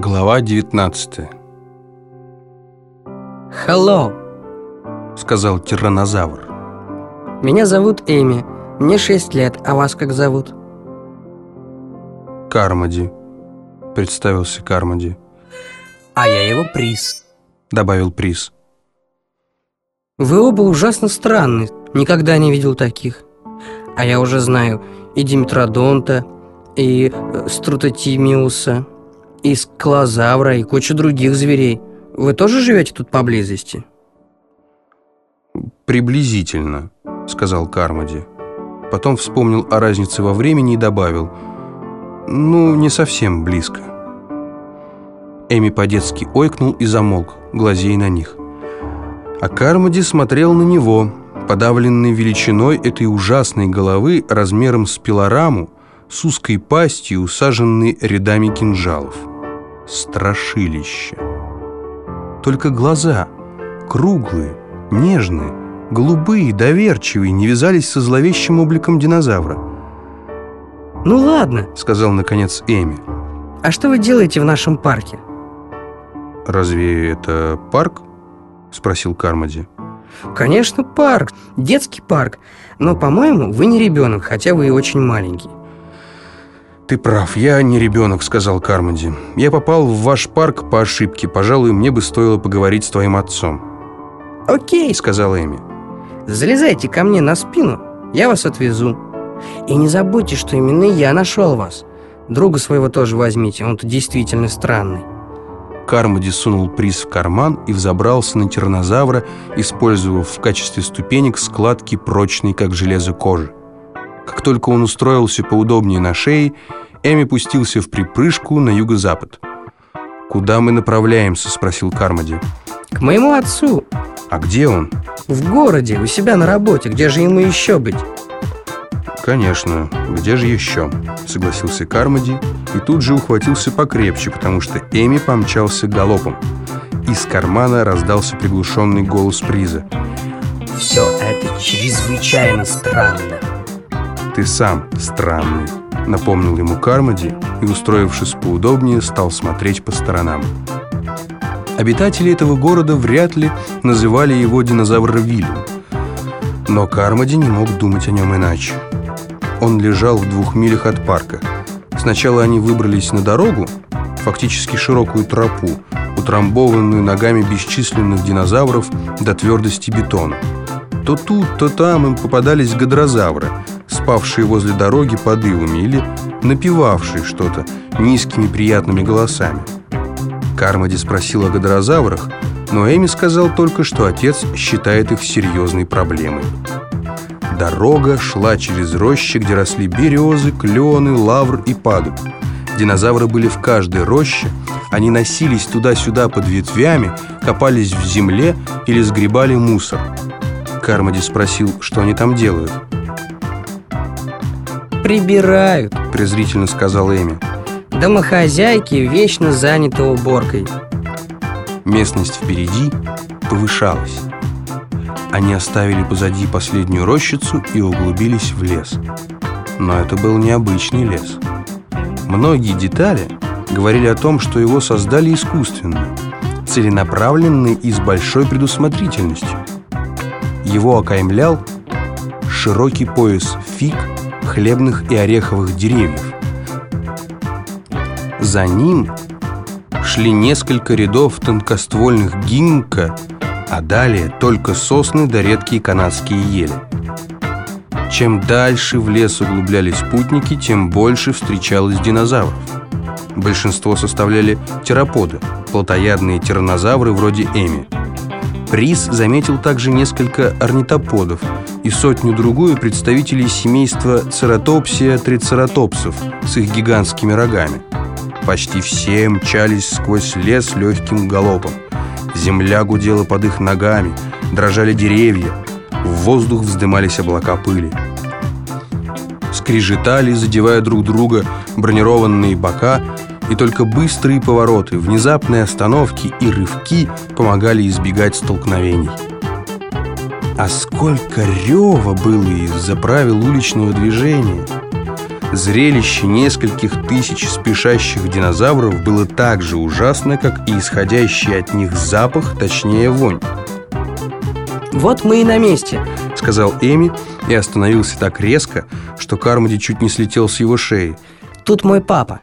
Глава 19 Hello, Сказал тираннозавр. меня зовут Эми, мне 6 лет, а вас как зовут? Кармоди Представился Кармоди А я его приз. Добавил приз. Вы оба ужасно странны, никогда не видел таких. А я уже знаю и Димитродонта, и э, Струтотимиуса, и Скалозавра, и кучу других зверей. Вы тоже живете тут поблизости? Приблизительно Сказал Кармоди Потом вспомнил о разнице во времени и добавил Ну, не совсем близко Эми по-детски ойкнул и замолк, глазей на них А Кармоди смотрел на него Подавленный величиной этой ужасной головы размером с пилораму С узкой пастью, усаженной рядами кинжалов Страшилище Только глаза круглые, нежные голубые, доверчивые, не вязались со зловещим обликом динозавра. Ну ладно, Сказал, наконец, Эми. а что вы делаете в нашем парке? «Разве это парк?» Спросил Кармоди. Конечно, парк, детский парк. Но, по-моему, вы не ребенок, хотя вы и очень маленький. «Ты прав, я не ребенок», — сказал Кармоди. «Я попал в ваш парк по ошибке. Пожалуй, мне бы стоило поговорить с твоим отцом». Окей, И сказал Эми. залезайте ко мне на спину, я вас отвезу. И не забудьте, что именно я нашел вас. Друга своего тоже возьмите, он-то действительно странный. Кармоди сунул приз в карман и взобрался на тираннозавра, использовав в качестве ступенек складки прочной, как железо кожи. Как только он устроился поудобнее на шее, Эми пустился в припрыжку на юго-запад. «Куда мы направляемся?» – спросил Кармоди. К моему отцу, «А где он?» в городе, у себя на работе, где же ему еще быть? «Конечно, где же еще?» – согласился Кармоди и тут же ухватился покрепче, потому что Эми помчался галопом. Из кармана раздался приглушенный голос приза. Все это чрезвычайно странно. «Ты сам странный», — напомнил ему Кармоди и, устроившись поудобнее, стал смотреть по сторонам. Обитатели этого города вряд ли называли его динозавровилем. Но Кармоди не мог думать о нем иначе. Он лежал в двух милях от парка. Сначала они выбрались на дорогу, фактически широкую тропу, утрамбованную ногами бесчисленных динозавров до твердости бетона. То тут, то там им попадались гадрозавры, спавшие возле дороги под ивами или напевавшие что-то низкими приятными голосами. Кармоди спросил о гадрозаврах, но Эми сказал только, что отец считает их серьезной проблемой. Дорога шла через рощи, где росли березы, клены, лавр и падуб. Динозавры были в каждой роще, они носились туда-сюда под ветвями, копались в земле или сгребали мусор. Кармоди спросил, что они там делают. Прибирают. Презрительно сказал Эми. Домохозяйки вечно заняты уборкой. Местность впереди повышалась. Они оставили позади последнюю рощицу и углубились в лес. Но это был необычный лес. Многие детали говорили о том, что его создали искусственно, целенаправленно и с большой предусмотрительностью. Его окаймлял широкий пояс фиг, хлебных и ореховых деревьев. За ним шли несколько рядов тонкоствольных гинка, а далее только сосны да редкие канадские ели. Чем дальше в лес углублялись путники, тем больше встречалось динозавров. Большинство составляли тераподы, плотоядные тираннозавры вроде Эми. Приз заметил также несколько орнитоподов и сотню-другую представителей семейства цератопсия трицератопсов с их гигантскими рогами. Почти все мчались сквозь лес легким галопом. Земля гудела под их ногами, дрожали деревья, в воздух вздымались облака пыли. Скрежетали, задевая друг друга, бронированные бока, и только быстрые повороты, внезапные остановки и рывки помогали избегать столкновений. А сколько рева было из-за правил уличного движения! Зрелище нескольких тысяч спешащих динозавров было так же ужасно, как и исходящий от них запах, точнее вонь. «Вот мы и на месте», — сказал Эми и остановился так резко, что Кармоди чуть не слетел с его шеи. «Тут мой папа».